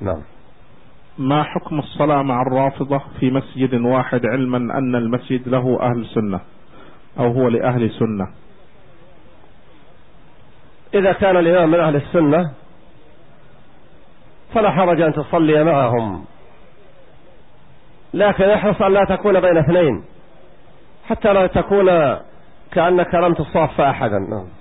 نعم. ما حكم الصلاة مع الرافضة في مسجد واحد علما أن المسجد له أهل سنة أو هو لأهل سنة؟ إذا كان الإمام من أهل السنة فلا حرج أن تصلي معهم. لكن احرص أن لا تكون بين اثنين حتى لا تكون كأنك لم تصاف أحدا. نعم.